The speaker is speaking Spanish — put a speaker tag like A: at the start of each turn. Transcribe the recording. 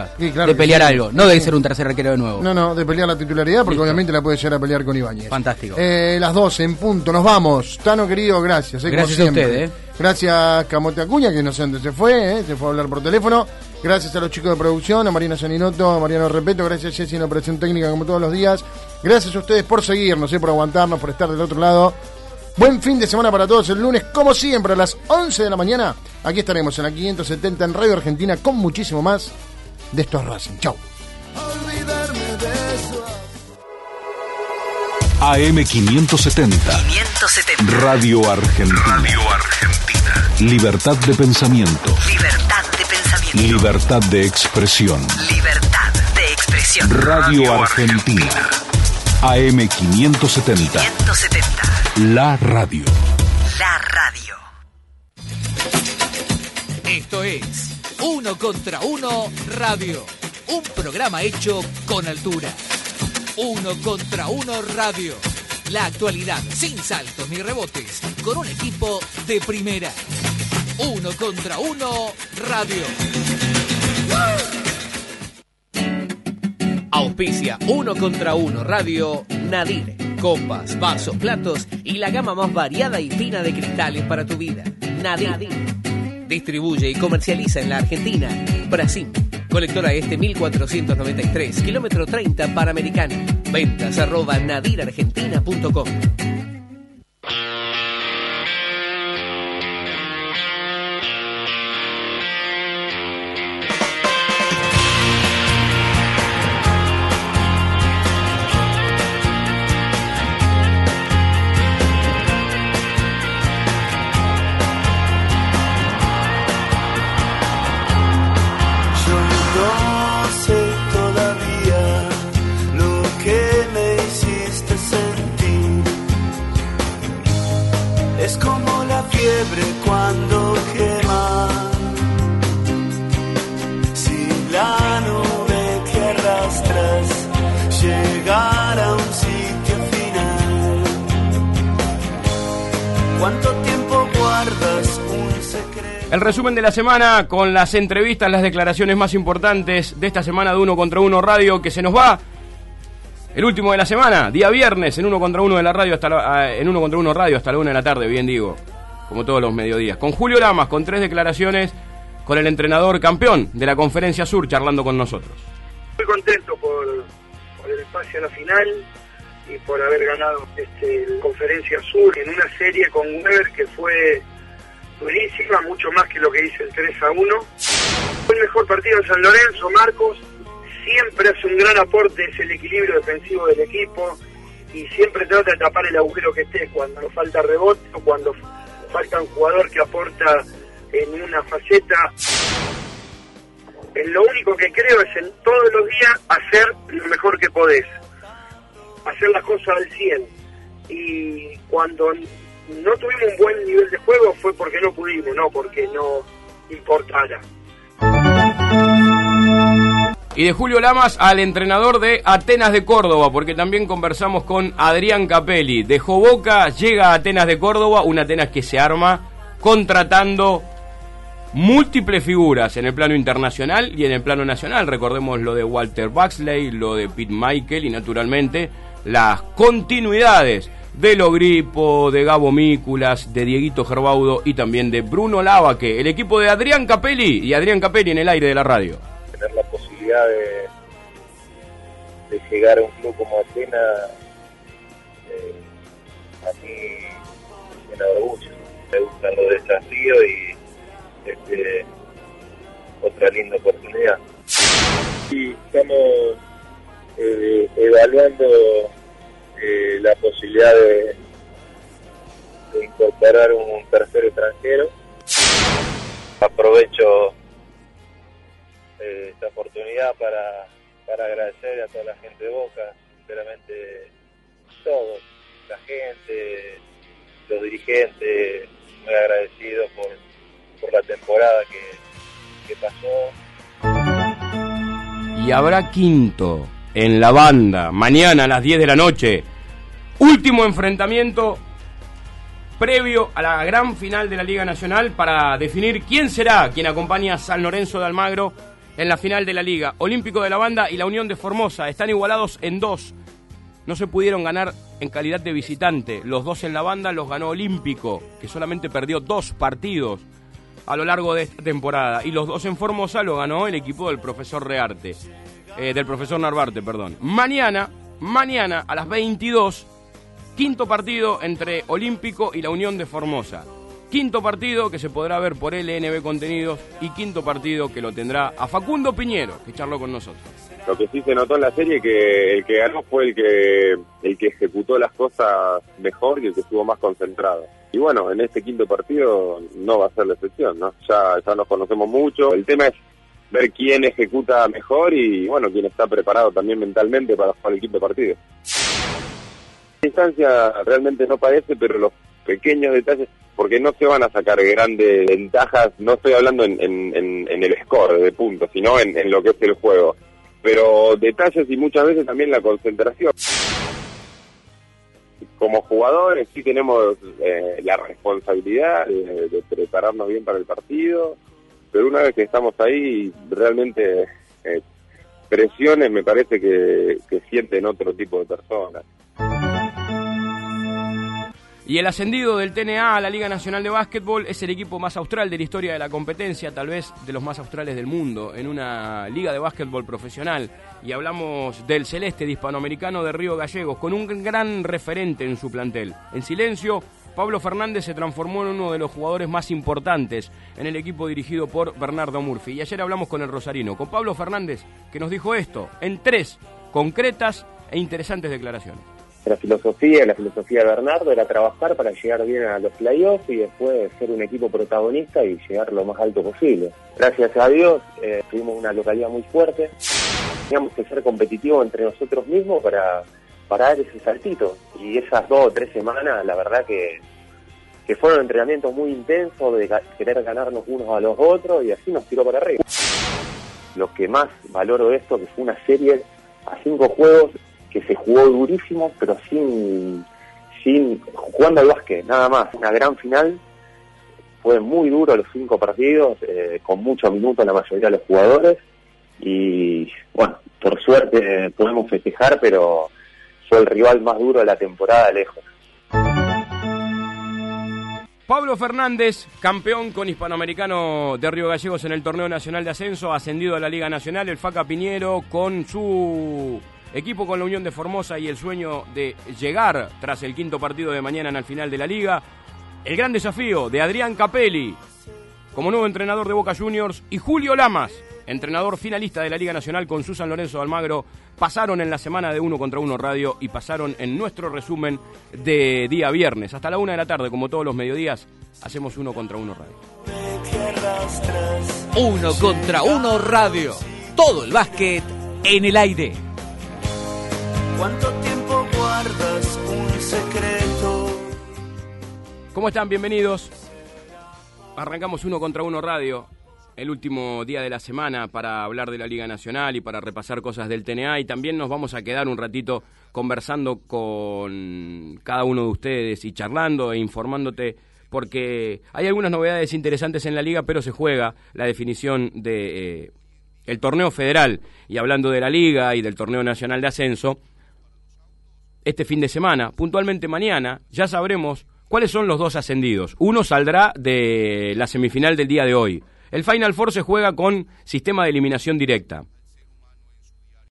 A: oportunidad
B: Sí, claro
A: de pelear
B: sí.
A: algo, no de ser un tercer arquero de nuevo.
B: No, no, de pelear la titularidad, porque
A: Listo.
B: obviamente la puede llegar a pelear con Ibáñez.
A: Fantástico.
B: Eh, las 12 en punto, nos vamos. Tano querido, gracias. eh, como
A: Gracias a
B: siempre.
A: usted, eh.
B: Gracias Camote Acuña, que no sé dónde se fue, se fue a hablar por teléfono. Gracias a los chicos de producción, a Marina Saninoto, a Mariano Repeto, gracias Jessy en operación técnica como todos los días. Gracias a ustedes por seguirnos, por aguantarnos, por estar del otro lado. Buen fin de semana para todos el lunes, como siempre, a las 11 de la mañana. Aquí estaremos en la 570 en Radio Argentina con muchísimo más de estos Racing. Chau.
C: AM570.
D: 570.
C: Radio Argentina.
D: Radio Argentina.
C: Libertad de pensamiento.
D: Libertad de pensamiento.
C: Libertad de expresión.
D: Libertad de expresión.
C: Radio Argentina. AM570.
D: 570.
C: La radio.
D: La radio.
E: Esto es Uno contra Uno Radio. Un programa hecho con altura. Uno contra Uno Radio. La actualidad sin saltos ni rebotes. Con un equipo de primera. Uno contra Uno Radio. Auspicia Uno contra Uno Radio Nadir. Copas, vasos, platos y la gama más variada y fina de cristales para tu vida. Nadir. Distribuye y comercializa en la Argentina. Brasil. Colectora Este 1493, kilómetro 30 Panamericano. Ventas arroba nadirargentina.com.
F: fiebre cuando quema. Si la nube que arrastras llegara a un sitio final. ¿Cuánto tiempo guardas un secreto?
G: El resumen de la semana con las entrevistas, las declaraciones más importantes de esta semana de Uno contra Uno Radio que se nos va. El último de la semana, día viernes, en Uno contra Uno de la radio hasta la- ah, en Uno contra Uno Radio hasta la una de la tarde, bien digo, como todos los mediodías. Con Julio Lamas, con tres declaraciones, con el entrenador campeón de la Conferencia Sur charlando con nosotros.
H: Muy contento por, el pase a la final y por haber ganado este, Conferencia Sur en una serie con Weber que fue buenísima, mucho más que lo que hice el 3 a 1. Fue el mejor partido de San Lorenzo, Marcos. Siempre hace un gran aporte, es el equilibrio defensivo del equipo y siempre trata de tapar el agujero que esté cuando falta rebote o cuando falta un jugador que aporta en una faceta lo único que creo es en todos los días hacer lo mejor que podés, hacer las cosas al 100. Y cuando no tuvimos un buen nivel de juego fue porque no pudimos, no porque no importara.
G: Y de Julio Lamas al entrenador de Atenas de Córdoba, porque también conversamos con Adrián Capelli. Dejó Boca, llega a Atenas de Córdoba, una Atenas que se arma contratando múltiples figuras en el plano internacional y en el plano nacional. Recordemos lo de Walter Baxley, lo de Pete Michael y naturalmente las continuidades de Logripo, de Gabo Mículas, de Dieguito Gerbaudo y también de Bruno Lavaque, el equipo de Adrián Capelli y Adrián Capelli en el aire de la radio.
I: Posibilidad de, de llegar a un club como Atenas, eh, a mí me de orgullo. Me gustan los desafíos y este, otra linda oportunidad. Y estamos eh, evaluando eh, la posibilidad de, de incorporar un tercer extranjero. Aprovecho eh, esta oportunidad para, para agradecer a toda la gente de Boca, sinceramente todos, la gente, los dirigentes, muy agradecidos por, por la temporada que, que pasó.
G: Y habrá quinto en la banda, mañana a las 10 de la noche. Último enfrentamiento previo a la gran final de la Liga Nacional para definir quién será quien acompaña a San Lorenzo de Almagro en la final de la liga. Olímpico de la Banda y la Unión de Formosa están igualados en dos. No se pudieron ganar en calidad de visitante. Los dos en la banda los ganó Olímpico, que solamente perdió dos partidos a lo largo de esta temporada. Y los dos en Formosa lo ganó el equipo del profesor Rearte. eh, del profesor Narvarte, perdón. Mañana, mañana a las 22, quinto partido entre Olímpico y la Unión de Formosa. Quinto partido que se podrá ver por LNB Contenidos y quinto partido que lo tendrá a Facundo Piñero, que charló con nosotros.
A: Lo que sí se notó en la serie que el que ganó fue el que el que ejecutó las cosas mejor y el que estuvo más concentrado. Y bueno, en este quinto partido no va a ser la excepción, ¿no? Ya ya nos conocemos mucho. El tema es ver quién ejecuta mejor y bueno, quién está preparado también mentalmente para jugar el quinto partido. La distancia realmente no parece, pero los pequeños detalles, porque no se van a sacar grandes ventajas, no estoy hablando en, el score de puntos, sino en, lo que es el juego. Pero detalles y muchas veces también la concentración. Como jugadores sí tenemos eh, la responsabilidad de, prepararnos bien para el partido, pero una vez que estamos ahí, realmente eh, presiones me parece que sienten otro tipo de personas.
G: Y el ascendido del TNA a la Liga Nacional de Básquetbol es el equipo más austral de la historia de la competencia, tal vez de los más australes del mundo, en una liga de básquetbol profesional. Y hablamos del celeste de hispanoamericano de Río Gallegos, con un gran referente en su plantel. En silencio, Pablo Fernández se transformó en uno de los jugadores más importantes en el equipo dirigido por Bernardo Murphy. Y ayer hablamos con el Rosarino, con Pablo Fernández, que nos dijo esto, en tres concretas e interesantes declaraciones.
J: La filosofía, la filosofía de Bernardo era trabajar para llegar bien a los playoffs y después ser un equipo protagonista y llegar lo más alto posible. Gracias a Dios eh, tuvimos una localidad muy fuerte. Teníamos que ser competitivos entre nosotros mismos para, para dar ese saltito. Y esas dos o tres semanas, la verdad que, que fueron entrenamientos muy intensos de querer ganarnos unos a los otros y así nos tiró para arriba. Lo que más valoro de esto, que fue una serie a cinco juegos que se jugó durísimo, pero sin, sin jugando al básquet, nada más. Una gran final, fue muy duro los cinco partidos, eh, con muchos minutos la mayoría de los jugadores, y bueno, por suerte eh, podemos festejar, pero fue el rival más duro de la temporada lejos.
G: Pablo Fernández, campeón con hispanoamericano de Río Gallegos en el torneo nacional de ascenso, ascendido a la Liga Nacional, el Faca Piñero con su equipo con la Unión de Formosa y el sueño de llegar tras el quinto partido de mañana en el final de la liga. El gran desafío de Adrián Capelli como nuevo entrenador de Boca Juniors y Julio Lamas, entrenador finalista de la Liga Nacional con Susan Lorenzo de Almagro, pasaron en la semana de Uno contra Uno Radio y pasaron en nuestro resumen de día viernes. Hasta la una de la tarde, como todos los mediodías, hacemos Uno contra Uno Radio.
E: Uno contra uno radio. Todo el básquet en el aire.
F: ¿Cuánto tiempo guardas un secreto?
G: ¿Cómo están? Bienvenidos. Arrancamos Uno contra Uno Radio, el último día de la semana para hablar de la Liga Nacional y para repasar cosas del TNA y también nos vamos a quedar un ratito conversando con cada uno de ustedes y charlando e informándote porque hay algunas novedades interesantes en la liga, pero se juega la definición de eh, torneo federal y hablando de la liga y del torneo nacional de ascenso, este fin de semana, puntualmente mañana, ya sabremos cuáles son los dos ascendidos. Uno saldrá de la semifinal del día de hoy. El Final Four se juega con sistema de eliminación directa.